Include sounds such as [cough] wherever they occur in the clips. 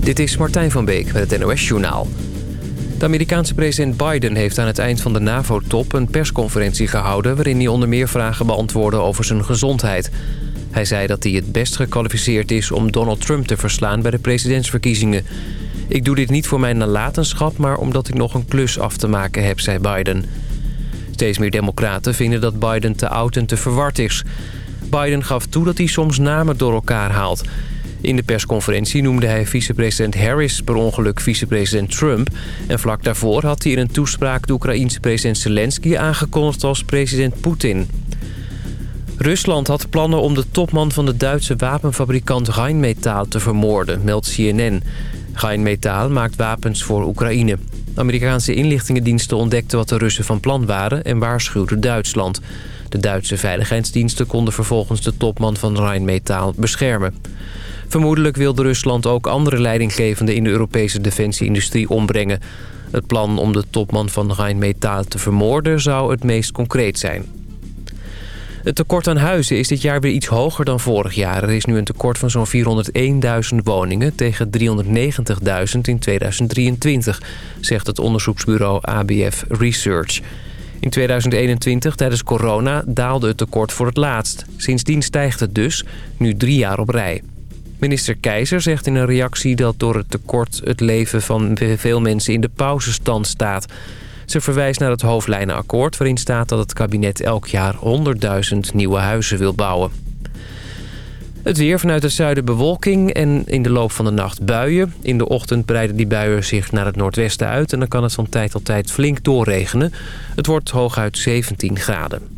Dit is Martijn van Beek met het NOS-journaal. De Amerikaanse president Biden heeft aan het eind van de NAVO-top een persconferentie gehouden... waarin hij onder meer vragen beantwoordde over zijn gezondheid. Hij zei dat hij het best gekwalificeerd is om Donald Trump te verslaan bij de presidentsverkiezingen. Ik doe dit niet voor mijn nalatenschap, maar omdat ik nog een klus af te maken heb, zei Biden. Steeds meer democraten vinden dat Biden te oud en te verward is. Biden gaf toe dat hij soms namen door elkaar haalt... In de persconferentie noemde hij vicepresident Harris per ongeluk vicepresident Trump. En vlak daarvoor had hij in een toespraak de Oekraïense president Zelensky aangekondigd als president Poetin. Rusland had plannen om de topman van de Duitse wapenfabrikant Rheinmetall te vermoorden, meldt CNN. Rheinmetall maakt wapens voor Oekraïne. Amerikaanse inlichtingendiensten ontdekten wat de Russen van plan waren en waarschuwden Duitsland. De Duitse veiligheidsdiensten konden vervolgens de topman van Rheinmetall beschermen. Vermoedelijk wilde Rusland ook andere leidinggevenden in de Europese defensieindustrie ombrengen. Het plan om de topman van Rheinmetall te vermoorden zou het meest concreet zijn. Het tekort aan huizen is dit jaar weer iets hoger dan vorig jaar. Er is nu een tekort van zo'n 401.000 woningen tegen 390.000 in 2023, zegt het onderzoeksbureau ABF Research. In 2021, tijdens corona, daalde het tekort voor het laatst. Sindsdien stijgt het dus, nu drie jaar op rij. Minister Keizer zegt in een reactie dat door het tekort het leven van veel mensen in de pauzestand staat. Ze verwijst naar het hoofdlijnenakkoord waarin staat dat het kabinet elk jaar 100.000 nieuwe huizen wil bouwen. Het weer vanuit het zuiden bewolking en in de loop van de nacht buien. In de ochtend breiden die buien zich naar het noordwesten uit... en dan kan het van tijd tot tijd flink doorregenen. Het wordt hooguit 17 graden.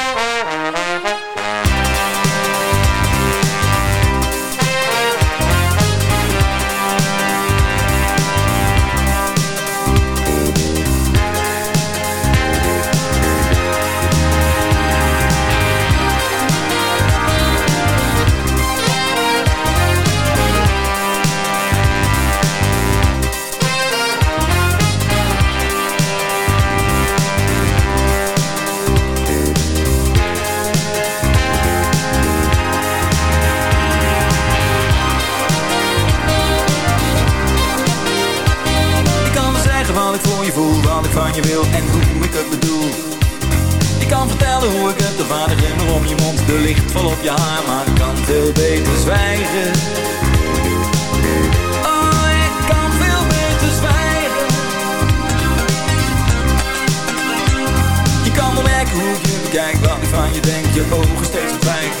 op je haar, maar kan veel beter zwijgen. Oh, ik kan veel beter zwijgen. Je kan wel merken hoe je bekijkt, wat ik van je denk, je ogen steeds verdwijnt.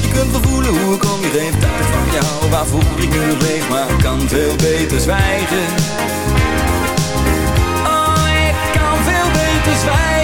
Je kunt wel voelen hoe ik om je heen, dat van jou, waar vroeger ik nu leef, maar ik kan veel beter zwijgen. Oh, ik kan veel beter zwijgen.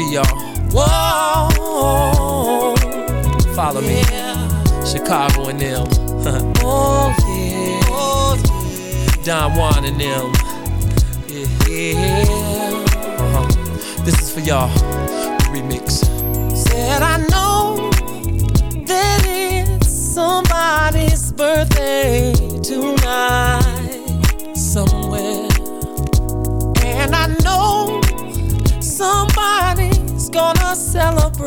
Piper y'all. Whoa, follow me. Chicago and them. oh [laughs] yeah. Oh yeah. Don Juan and them. Yeah. Uh-huh. This is for y'all. Remix. Said I know that it's somebody's birthday tonight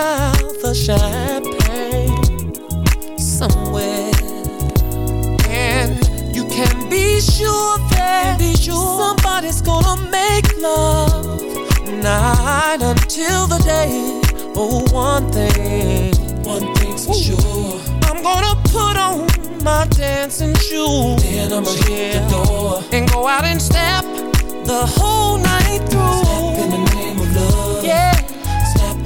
out the champagne somewhere. And you can be sure that be sure somebody's gonna make love night until the day. Oh, one thing, one thing's for sure. I'm gonna put on my dancing shoes. Then I'ma yeah. hit the door and go out and step the whole night through.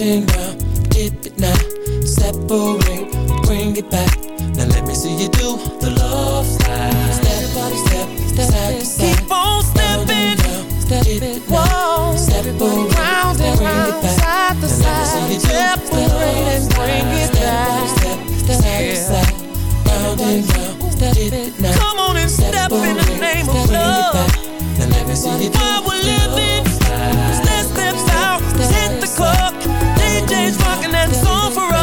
And round. Dip it now, separate, bring it back. Now let me see you do the love slide. Step by step, step side to side. Keep on stepping, stepping, whoa. Separate, round and round, side to side. Separate and bring it back. Step, step, side to side, round and round. Step it now. Come on and step in the name of love. Now let me see you do we're living, step steps out, hit that song for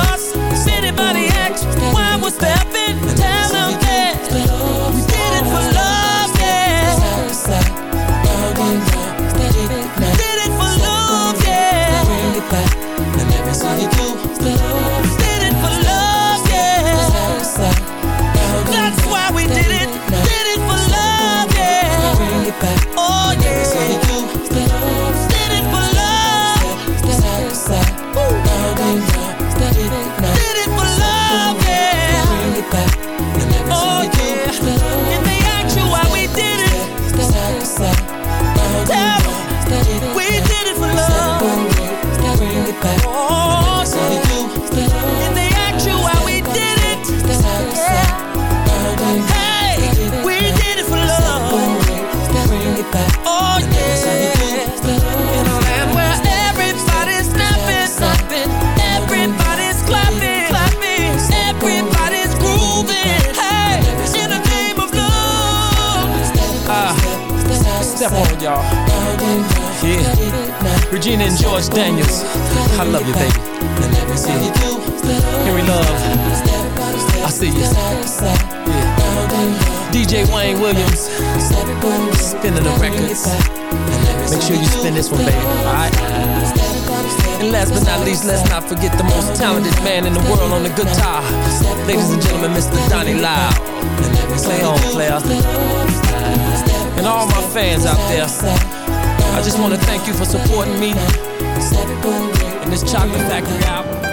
step on y'all. Yeah. Regina and George Daniels. I love you, baby. Yeah. Henry Love. I see you. Yeah. DJ Wayne Williams. Spinning the records. Make sure you spin this one, baby. Alright? And last but not least, let's not forget the most talented man in the world on the guitar. Ladies and gentlemen, Mr. Donnie Lyle. Play on, player. And all my fans out there, I just want to thank you for supporting me in this Chocolate Factory album.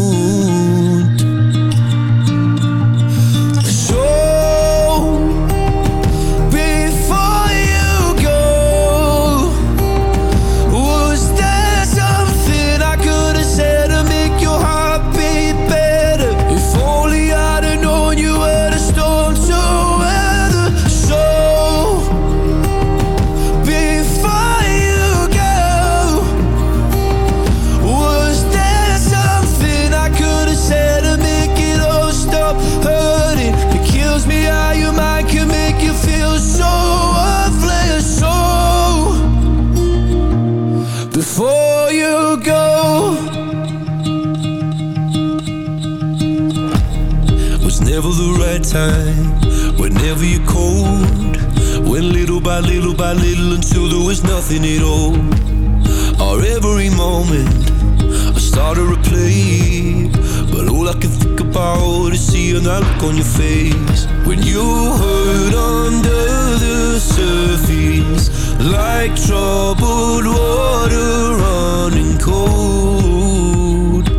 before you go. Was never the right time. Whenever you called, Went little by little by little Until there was nothing at all. Or every moment I started to play But all I can think about Is seeing that look on your face. When you hurt under the surface like troubled water running cold.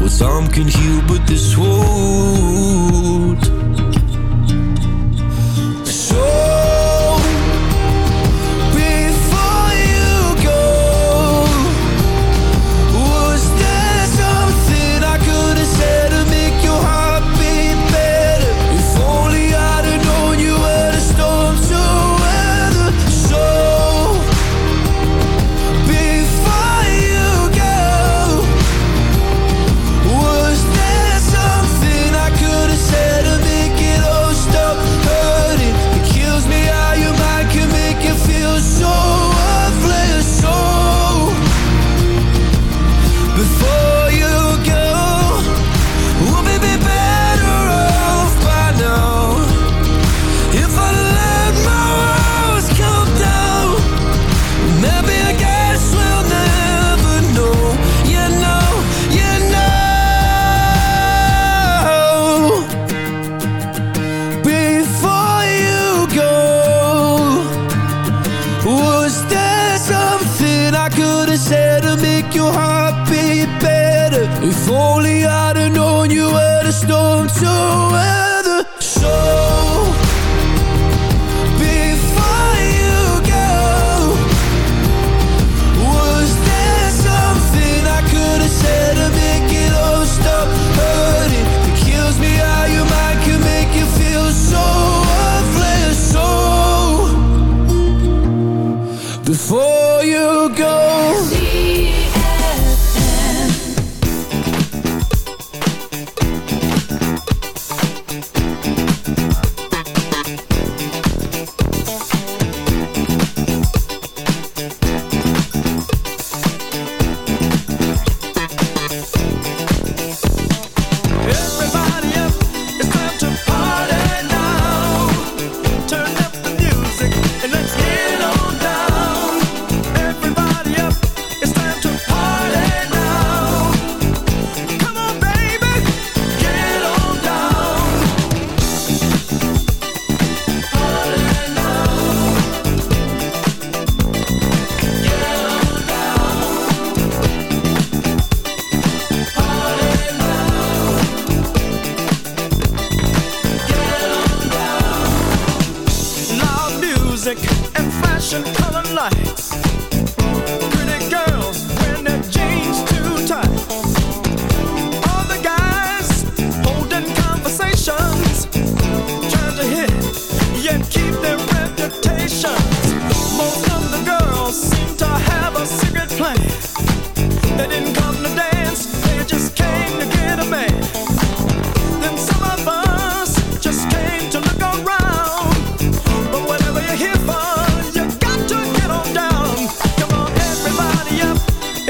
Well, some can heal, but this wound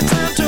It's time to